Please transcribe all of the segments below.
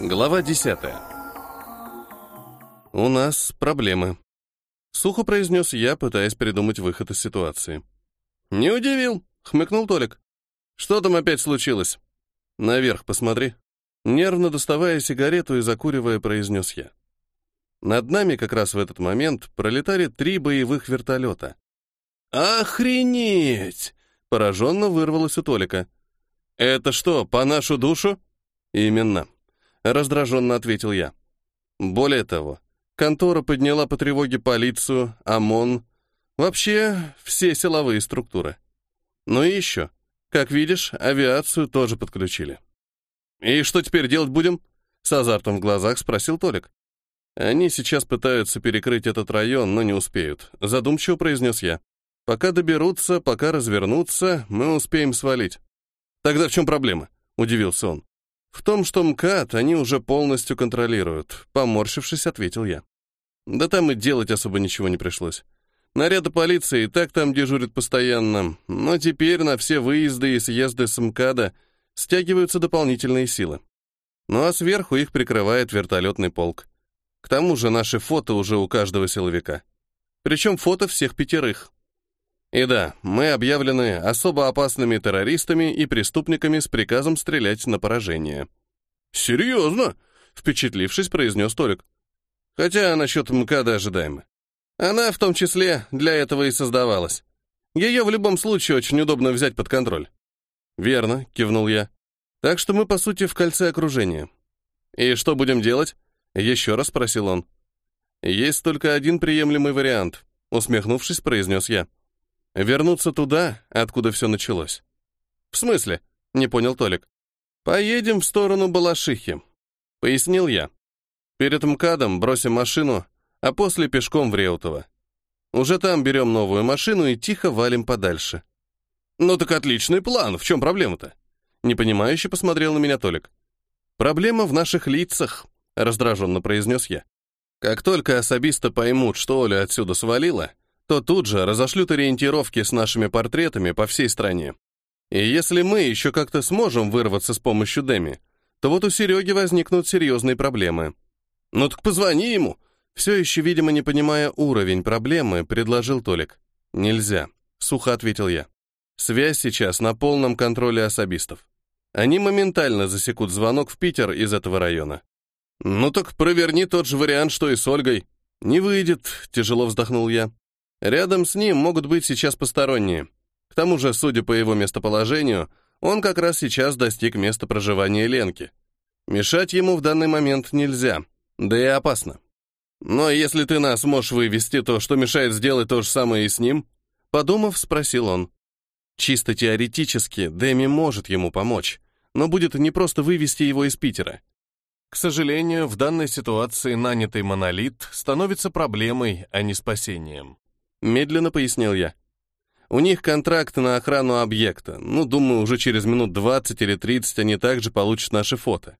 Глава 10. «У нас проблемы», — сухо произнес я, пытаясь придумать выход из ситуации. «Не удивил», — хмыкнул Толик. «Что там опять случилось?» «Наверх посмотри». Нервно доставая сигарету и закуривая, произнес я. Над нами как раз в этот момент пролетали три боевых вертолета. «Охренеть!» — пораженно вырвалось у Толика. «Это что, по нашу душу?» «Именно», — раздраженно ответил я. Более того, контора подняла по тревоге полицию, ОМОН, вообще все силовые структуры. Ну и еще, как видишь, авиацию тоже подключили. «И что теперь делать будем?» — с азартом в глазах спросил Толик. «Они сейчас пытаются перекрыть этот район, но не успеют», — задумчиво произнес я. «Пока доберутся, пока развернутся, мы успеем свалить». «Тогда в чем проблема?» — удивился он. «В том, что МКАД они уже полностью контролируют», — поморщившись, ответил я. «Да там и делать особо ничего не пришлось. Наряды полиции и так там дежурят постоянно, но теперь на все выезды и съезды с МКАДа стягиваются дополнительные силы. Ну а сверху их прикрывает вертолетный полк. К тому же наши фото уже у каждого силовика. Причем фото всех пятерых. И да, мы объявлены особо опасными террористами и преступниками с приказом стрелять на поражение. «Серьезно?» — впечатлившись, произнес Толик. «Хотя насчет МКАДа ожидаемо. Она в том числе для этого и создавалась. Ее в любом случае очень удобно взять под контроль». «Верно», — кивнул я. «Так что мы, по сути, в кольце окружения». «И что будем делать?» — еще раз спросил он. «Есть только один приемлемый вариант», — усмехнувшись, произнес я. Вернуться туда, откуда все началось. В смысле? Не понял Толик. Поедем в сторону Балашихи. Пояснил я. Перед МКАДом бросим машину, а после пешком в Реутово. Уже там берем новую машину и тихо валим подальше. Ну так отличный план, в чем проблема-то? Непонимающе посмотрел на меня Толик. Проблема в наших лицах, раздраженно произнес я. Как только особисто поймут, что Оля отсюда свалила, то тут же разошлют ориентировки с нашими портретами по всей стране. И если мы еще как-то сможем вырваться с помощью Деми, то вот у Сереги возникнут серьезные проблемы. Ну так позвони ему. Все еще, видимо, не понимая уровень проблемы, предложил Толик. Нельзя, сухо ответил я. Связь сейчас на полном контроле особистов. Они моментально засекут звонок в Питер из этого района. Ну так проверни тот же вариант, что и с Ольгой. Не выйдет, тяжело вздохнул я. Рядом с ним могут быть сейчас посторонние. К тому же, судя по его местоположению, он как раз сейчас достиг места проживания Ленки. Мешать ему в данный момент нельзя, да и опасно. Но если ты нас можешь вывести, то что мешает сделать то же самое и с ним? Подумав, спросил он. Чисто теоретически Дэми может ему помочь, но будет не просто вывести его из Питера. К сожалению, в данной ситуации нанятый монолит становится проблемой, а не спасением. Медленно пояснил я. У них контракт на охрану объекта. Ну, думаю, уже через минут 20 или 30 они также получат наши фото.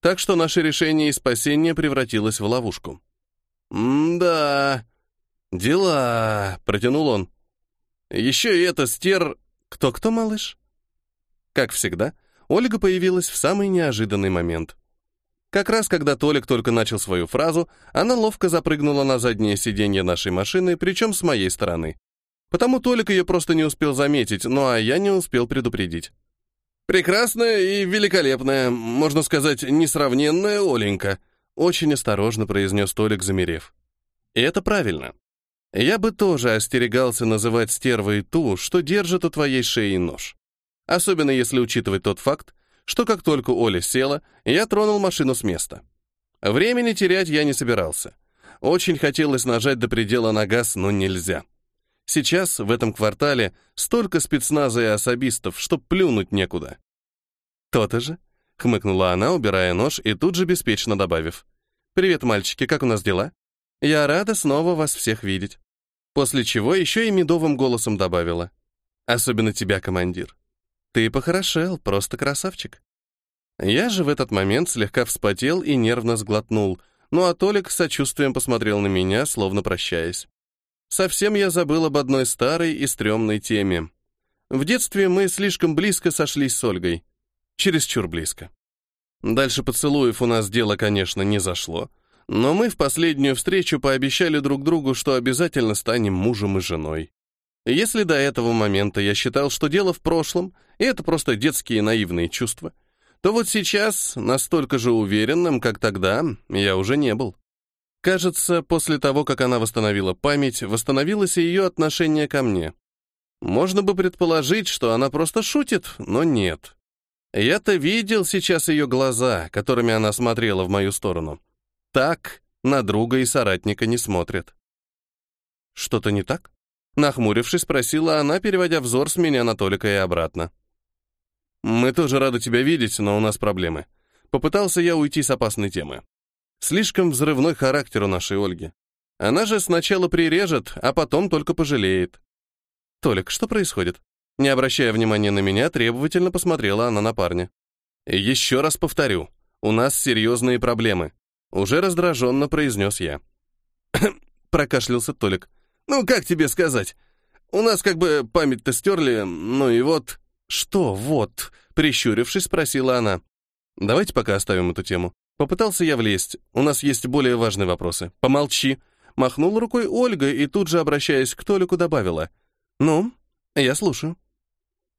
Так что наше решение и спасение превратилось в ловушку. «М-да, дела», — протянул он. «Еще и это стер...» «Кто-кто, малыш?» Как всегда, Ольга появилась в самый неожиданный момент. Как раз когда Толик только начал свою фразу, она ловко запрыгнула на заднее сиденье нашей машины, причем с моей стороны. Потому Толик ее просто не успел заметить, ну а я не успел предупредить. «Прекрасная и великолепная, можно сказать, несравненная Оленька», очень осторожно произнес Толик, замерев. И это правильно. Я бы тоже остерегался называть стервой ту, что держит у твоей шеи нож. Особенно если учитывать тот факт, что как только Оля села, я тронул машину с места. Времени терять я не собирался. Очень хотелось нажать до предела на газ, но нельзя. Сейчас, в этом квартале, столько спецназа и особистов, что плюнуть некуда. «То-то же», — хмыкнула она, убирая нож и тут же беспечно добавив. «Привет, мальчики, как у нас дела? Я рада снова вас всех видеть». После чего еще и медовым голосом добавила. «Особенно тебя, командир. Ты похорошел, просто красавчик. Я же в этот момент слегка вспотел и нервно сглотнул, ну а Толик с сочувствием посмотрел на меня, словно прощаясь. Совсем я забыл об одной старой и стрёмной теме. В детстве мы слишком близко сошлись с Ольгой. Чересчур близко. Дальше поцелуев у нас дело, конечно, не зашло, но мы в последнюю встречу пообещали друг другу, что обязательно станем мужем и женой. Если до этого момента я считал, что дело в прошлом, и это просто детские наивные чувства, то вот сейчас, настолько же уверенным, как тогда, я уже не был. Кажется, после того, как она восстановила память, восстановилось и ее отношение ко мне. Можно бы предположить, что она просто шутит, но нет. Я-то видел сейчас ее глаза, которыми она смотрела в мою сторону. Так на друга и соратника не смотрят. «Что-то не так?» Нахмурившись, спросила она, переводя взор с меня на Толика и обратно. «Мы тоже рады тебя видеть, но у нас проблемы». Попытался я уйти с опасной темы. Слишком взрывной характер у нашей Ольги. Она же сначала прирежет, а потом только пожалеет. «Толик, что происходит?» Не обращая внимания на меня, требовательно посмотрела она на парня. «Еще раз повторю, у нас серьезные проблемы», — уже раздраженно произнес я. Прокашлялся Толик. «Ну, как тебе сказать? У нас как бы память-то стерли, ну и вот...» «Что вот?» — прищурившись, спросила она. «Давайте пока оставим эту тему». Попытался я влезть. У нас есть более важные вопросы. Помолчи. Махнул рукой Ольга и тут же, обращаясь к Толику, добавила. «Ну, я слушаю».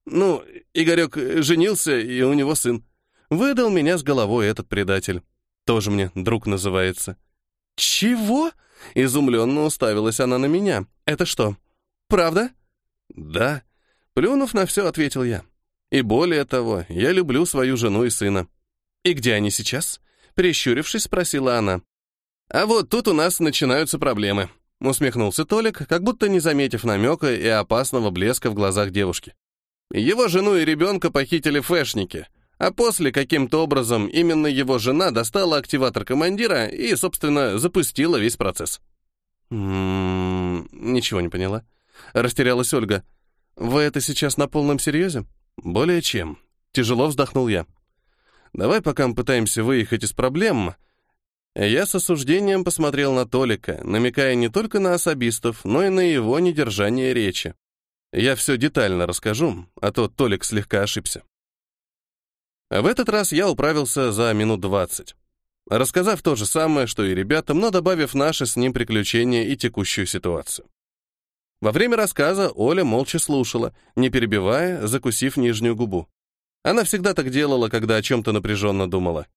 «Ну, Игорек женился, и у него сын. Выдал меня с головой этот предатель. Тоже мне друг называется». «Чего?» — изумленно уставилась она на меня. «Это что, правда?» «Да». Плюнув на все, ответил я. «И более того, я люблю свою жену и сына». «И где они сейчас?» Прищурившись, спросила она. «А вот тут у нас начинаются проблемы», — усмехнулся Толик, как будто не заметив намека и опасного блеска в глазах девушки. Его жену и ребенка похитили фэшники, а после каким-то образом именно его жена достала активатор командира и, собственно, запустила весь процесс. «М-м-м, ничего не поняла. Растерялась Ольга. «Вы это сейчас на полном серьезе?» «Более чем». Тяжело вздохнул я. «Давай пока мы пытаемся выехать из проблем». Я с осуждением посмотрел на Толика, намекая не только на особистов, но и на его недержание речи. Я все детально расскажу, а то Толик слегка ошибся. В этот раз я управился за минут двадцать, рассказав то же самое, что и ребятам, но добавив наши с ним приключения и текущую ситуацию. Во время рассказа Оля молча слушала, не перебивая, закусив нижнюю губу. Она всегда так делала, когда о чем-то напряженно думала.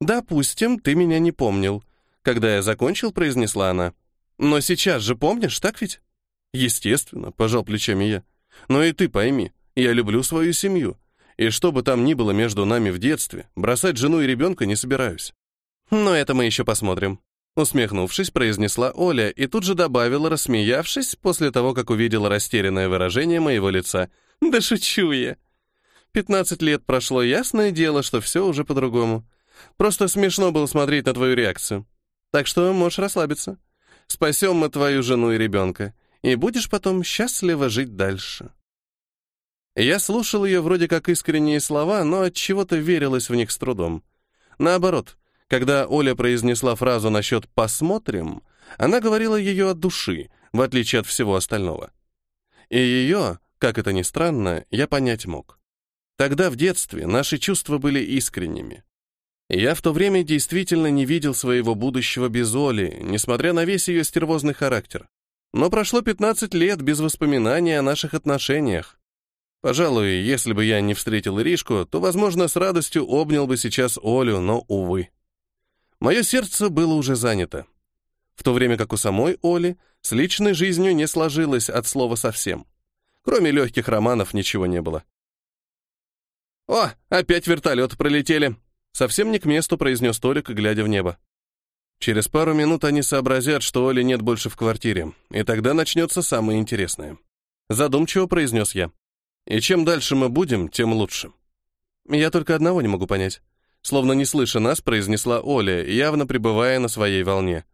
«Допустим, ты меня не помнил», — когда я закончил, произнесла она. «Но сейчас же помнишь, так ведь?» Естественно, пожал плечами я. Но и ты пойми, я люблю свою семью. И что бы там ни было между нами в детстве, бросать жену и ребенка не собираюсь. Но это мы еще посмотрим. Усмехнувшись, произнесла Оля и тут же добавила, рассмеявшись, после того, как увидела растерянное выражение моего лица. «Да шучу я!» Пятнадцать лет прошло, ясное дело, что все уже по-другому. Просто смешно было смотреть на твою реакцию. Так что можешь расслабиться. Спасем мы твою жену и ребенка и будешь потом счастливо жить дальше. Я слушал ее вроде как искренние слова, но от чего-то верилось в них с трудом. Наоборот, когда Оля произнесла фразу насчет «посмотрим», она говорила ее от души, в отличие от всего остального. И ее, как это ни странно, я понять мог. Тогда, в детстве, наши чувства были искренними. Я в то время действительно не видел своего будущего без Оли, несмотря на весь ее стервозный характер. Но прошло 15 лет без воспоминаний о наших отношениях. Пожалуй, если бы я не встретил Иришку, то, возможно, с радостью обнял бы сейчас Олю, но, увы. Мое сердце было уже занято. В то время как у самой Оли с личной жизнью не сложилось от слова совсем. Кроме легких романов ничего не было. «О, опять вертолеты пролетели!» Совсем не к месту произнес Толик, глядя в небо. Через пару минут они сообразят, что Оли нет больше в квартире, и тогда начнется самое интересное. Задумчиво произнес я. И чем дальше мы будем, тем лучше. Я только одного не могу понять. Словно не слыша нас, произнесла Оля, явно пребывая на своей волне.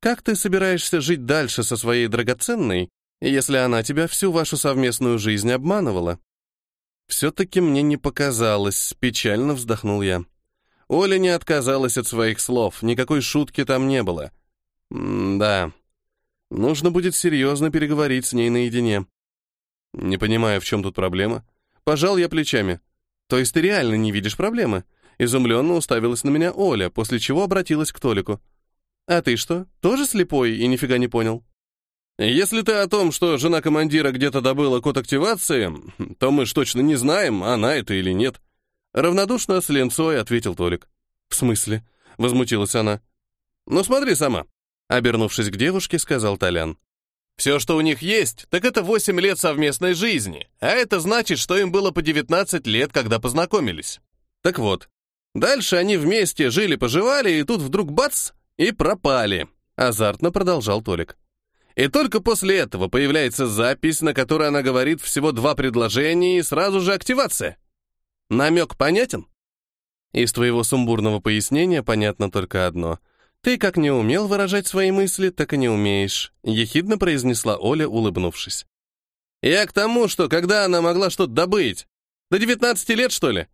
Как ты собираешься жить дальше со своей драгоценной, если она тебя всю вашу совместную жизнь обманывала? Все-таки мне не показалось, печально вздохнул я. Оля не отказалась от своих слов, никакой шутки там не было. М да, нужно будет серьезно переговорить с ней наедине. Не понимаю, в чем тут проблема. Пожал я плечами. То есть ты реально не видишь проблемы? Изумленно уставилась на меня Оля, после чего обратилась к Толику. «А ты что, тоже слепой и нифига не понял?» «Если ты о том, что жена командира где-то добыла код активации, то мы ж точно не знаем, она это или нет». Равнодушно с ленцой ответил Толик. «В смысле?» — возмутилась она. «Ну смотри сама», — обернувшись к девушке, сказал Толян. «Все, что у них есть, так это 8 лет совместной жизни, а это значит, что им было по 19 лет, когда познакомились. Так вот, дальше они вместе жили-поживали, и тут вдруг бац, и пропали», — азартно продолжал Толик. И только после этого появляется запись, на которой она говорит всего два предложения и сразу же активация. Намек понятен? Из твоего сумбурного пояснения понятно только одно. Ты как не умел выражать свои мысли, так и не умеешь, ехидно произнесла Оля, улыбнувшись. Я к тому, что когда она могла что-то добыть? До 19 лет, что ли?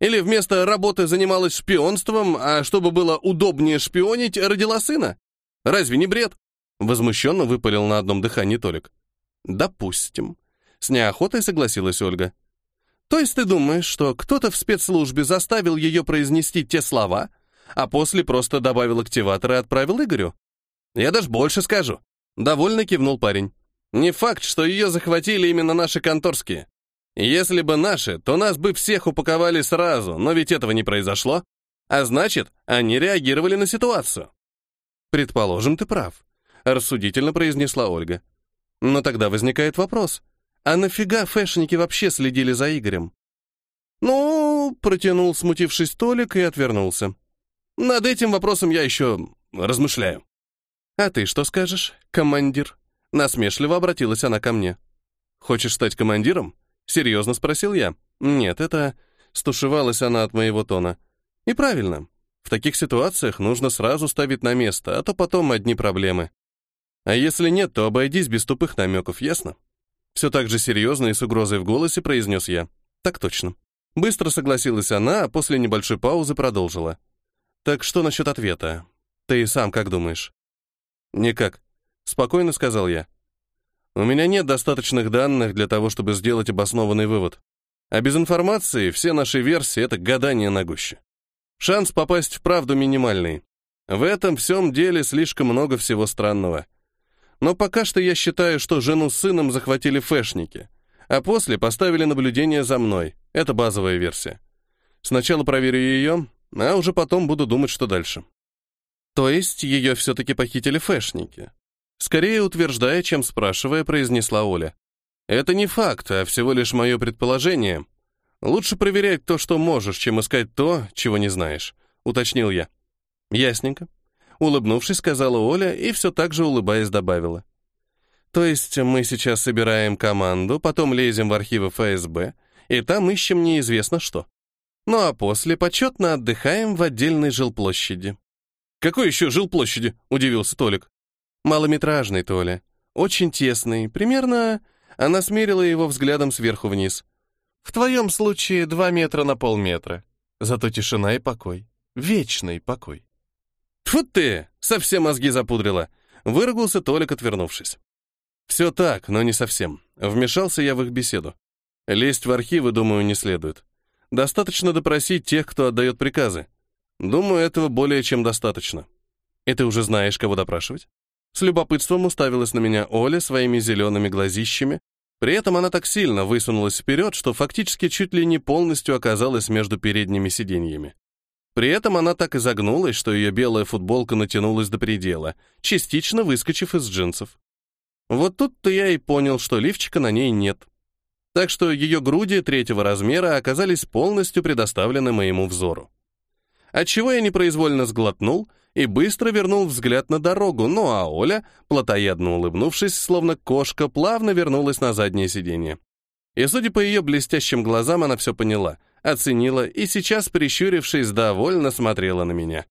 Или вместо работы занималась шпионством, а чтобы было удобнее шпионить, родила сына? Разве не бред? Возмущенно выпалил на одном дыхании Толик. «Допустим». С неохотой согласилась Ольга. «То есть ты думаешь, что кто-то в спецслужбе заставил ее произнести те слова, а после просто добавил активатор и отправил Игорю? Я даже больше скажу». Довольно кивнул парень. «Не факт, что ее захватили именно наши конторские. Если бы наши, то нас бы всех упаковали сразу, но ведь этого не произошло. А значит, они реагировали на ситуацию». «Предположим, ты прав рассудительно произнесла Ольга. Но тогда возникает вопрос, а нафига фэшники вообще следили за Игорем? Ну, протянул, смутившись Толик, и отвернулся. Над этим вопросом я еще размышляю. А ты что скажешь, командир? Насмешливо обратилась она ко мне. Хочешь стать командиром? Серьезно спросил я. Нет, это... Стушевалась она от моего тона. И правильно. В таких ситуациях нужно сразу ставить на место, а то потом одни проблемы. А если нет, то обойдись без тупых намеков, ясно? Все так же серьезно и с угрозой в голосе произнес я. Так точно. Быстро согласилась она, а после небольшой паузы продолжила. Так что насчет ответа? Ты сам как думаешь? Никак. Спокойно сказал я. У меня нет достаточных данных для того, чтобы сделать обоснованный вывод. А без информации все наши версии — это гадание на гуще. Шанс попасть в правду минимальный. В этом всем деле слишком много всего странного. Но пока что я считаю, что жену с сыном захватили фэшники, а после поставили наблюдение за мной. Это базовая версия. Сначала проверю ее, а уже потом буду думать, что дальше. То есть ее все-таки похитили фэшники? Скорее утверждая, чем спрашивая, произнесла Оля. Это не факт, а всего лишь мое предположение. Лучше проверять то, что можешь, чем искать то, чего не знаешь, уточнил я. Ясненько. Улыбнувшись, сказала Оля и все так же улыбаясь добавила. То есть мы сейчас собираем команду, потом лезем в архивы ФСБ, и там ищем неизвестно что. Ну а после почетно отдыхаем в отдельной жилплощади. «Какой еще жилплощади?» — удивился Толик. «Малометражный, Толя. Очень тесный. Примерно...» Она смерила его взглядом сверху вниз. «В твоем случае два метра на полметра. Зато тишина и покой. Вечный покой». Тьфу ты, совсем мозги запудрила. Выругался Толик, отвернувшись. Все так, но не совсем. Вмешался я в их беседу. Лезть в архивы, думаю, не следует. Достаточно допросить тех, кто отдает приказы. Думаю, этого более чем достаточно. И ты уже знаешь, кого допрашивать? С любопытством уставилась на меня Оля своими зелеными глазищами. При этом она так сильно высунулась вперед, что фактически чуть ли не полностью оказалась между передними сиденьями. При этом она так изогнулась, что ее белая футболка натянулась до предела, частично выскочив из джинсов. Вот тут-то я и понял, что лифчика на ней нет. Так что ее груди третьего размера оказались полностью предоставлены моему взору. Отчего я непроизвольно сглотнул и быстро вернул взгляд на дорогу, ну а Оля, плотоядно улыбнувшись, словно кошка, плавно вернулась на заднее сиденье. И, судя по ее блестящим глазам, она все поняла — оценила и сейчас, прищурившись, довольно смотрела на меня.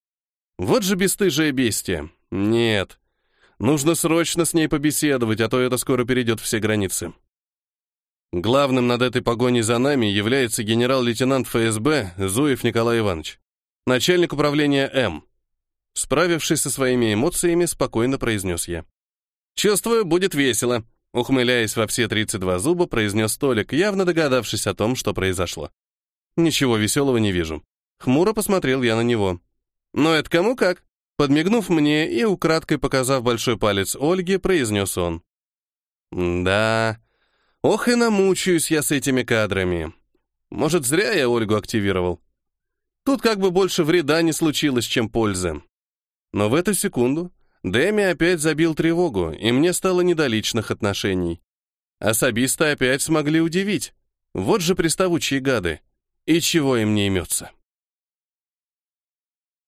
Вот же бесстыжее бестия. Нет. Нужно срочно с ней побеседовать, а то это скоро перейдет все границы. Главным над этой погоней за нами является генерал-лейтенант ФСБ Зуев Николай Иванович, начальник управления М. Справившись со своими эмоциями, спокойно произнес я. «Чувствую, будет весело», ухмыляясь во все 32 зуба, произнес Толик, явно догадавшись о том, что произошло. Ничего веселого не вижу. Хмуро посмотрел я на него. «Но это кому как?» Подмигнув мне и украдкой показав большой палец Ольге, произнес он. «Да, ох и намучаюсь я с этими кадрами. Может, зря я Ольгу активировал. Тут как бы больше вреда не случилось, чем пользы». Но в эту секунду Дэми опять забил тревогу, и мне стало не до личных отношений. Особисты опять смогли удивить. Вот же приставучие гады. И чего им не имется.